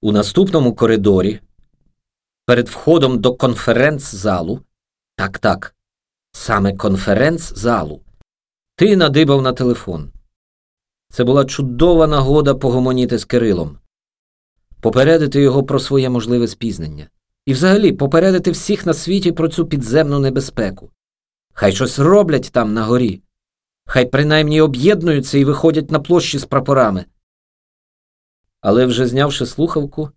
У наступному коридорі, перед входом до конференц-залу, так, так, саме конференц-залу, ти надибав на телефон. Це була чудова нагода погомоніти з Кирилом, попередити його про своє можливе спізнення. І взагалі попередити всіх на світі про цю підземну небезпеку. Хай щось роблять там на горі, хай принаймні об'єднуються і виходять на площі з прапорами. Але вже знявши слухавку,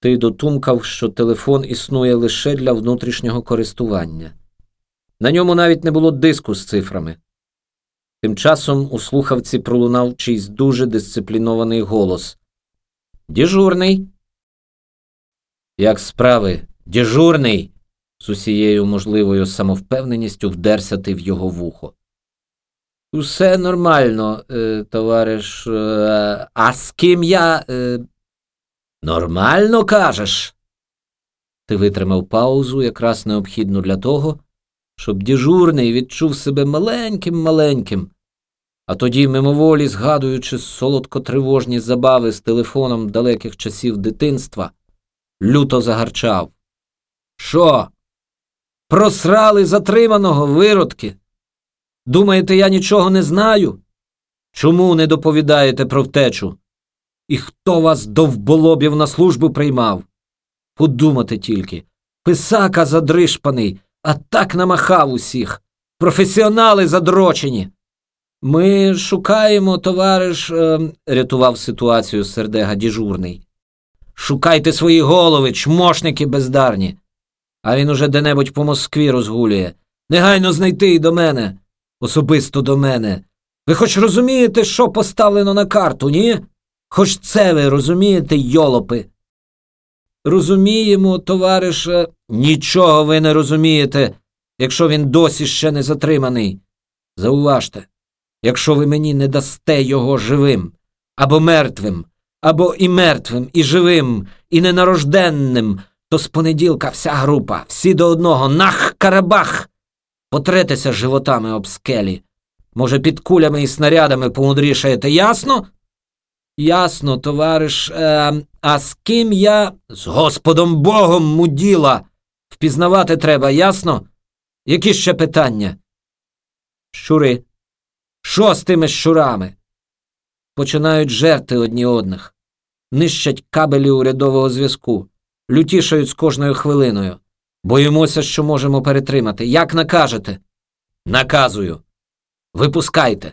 ти дотумкав, що телефон існує лише для внутрішнього користування. На ньому навіть не було диску з цифрами. Тим часом у слухавці пролунав чийсь дуже дисциплінований голос Дежурний. Як справи, дежурний. з усією можливою самовпевненістю вдерся ти в його вухо. Усе нормально, е, товариш. Е, а з ким я. Е... Нормально кажеш? Ти витримав паузу, якраз необхідну для того, щоб дежурний відчув себе маленьким маленьким, а тоді, мимоволі, згадуючи солодко тривожні забави з телефоном далеких часів дитинства, люто загарчав. Що? Просрали затриманого виродки? Думаєте, я нічого не знаю? Чому не доповідаєте про втечу? І хто вас довболобів на службу приймав? Подумати тільки. Писака задришпаний, а так намахав усіх. Професіонали задрочені. Ми шукаємо, товариш, е, рятував ситуацію сердега діжурний. Шукайте свої голови, чмошники бездарні. А він уже де-небудь по Москві розгулює. Негайно знайти і до мене, особисто до мене. Ви хоч розумієте, що поставлено на карту, ні? Хоч це ви розумієте, йолопи? Розуміємо, товарише, нічого ви не розумієте, якщо він досі ще не затриманий. Зауважте, якщо ви мені не дасте його живим, або мертвим, або і мертвим, і живим, і ненарожденним, то з понеділка вся група, всі до одного, нах карабах, потретеся животами об скелі. Може, під кулями і снарядами помудрішаєте, ясно? Ясно, товариш, е, а з ким я з Господом Богом муділа? Впізнавати треба, ясно? Які ще питання? Щури. Що з тими щурами? Починають жерти одні одних, нищать кабелі урядового зв'язку, лютішають з кожною хвилиною. Боїмося, що можемо перетримати. Як накажете? Наказую. Випускайте.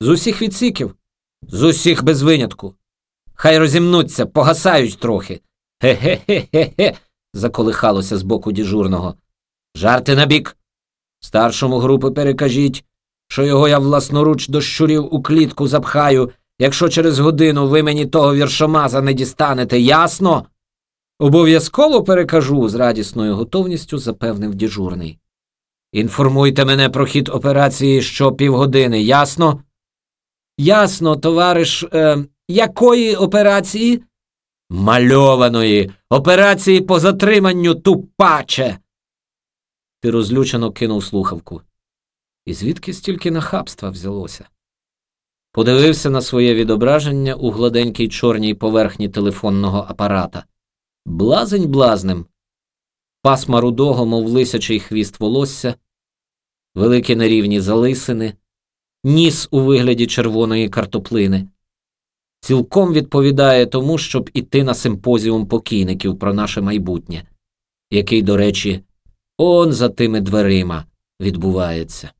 З усіх відсіків, з усіх без винятку. Хай розімнуться, погасають трохи. Ге-ге-ге-ге-ге, заколихалося з боку діжурного. Жарти набік. Старшому групи перекажіть, що його я власноруч до щурів у клітку запхаю, якщо через годину ви мені того віршомаза не дістанете, ясно? Обов'язково перекажу, з радісною готовністю запевнив діжурний. Інформуйте мене про хід операції що півгодини, ясно? Ясно, товариш, е, якої операції? Мальованої. Операції по затриманню тупаче. Ти розлючено кинув слухавку. І звідки стільки нахабства взялося? Подивився на своє відображення у гладенькій чорній поверхні телефонного апарата. Блазень блазнем. Пасма рудого, мов лисячий хвіст волосся, великі нерівні залисини, ніс у вигляді червоної картоплини. Цілком відповідає тому, щоб іти на симпозіум покійників про наше майбутнє, який, до речі, он за тими дверима відбувається.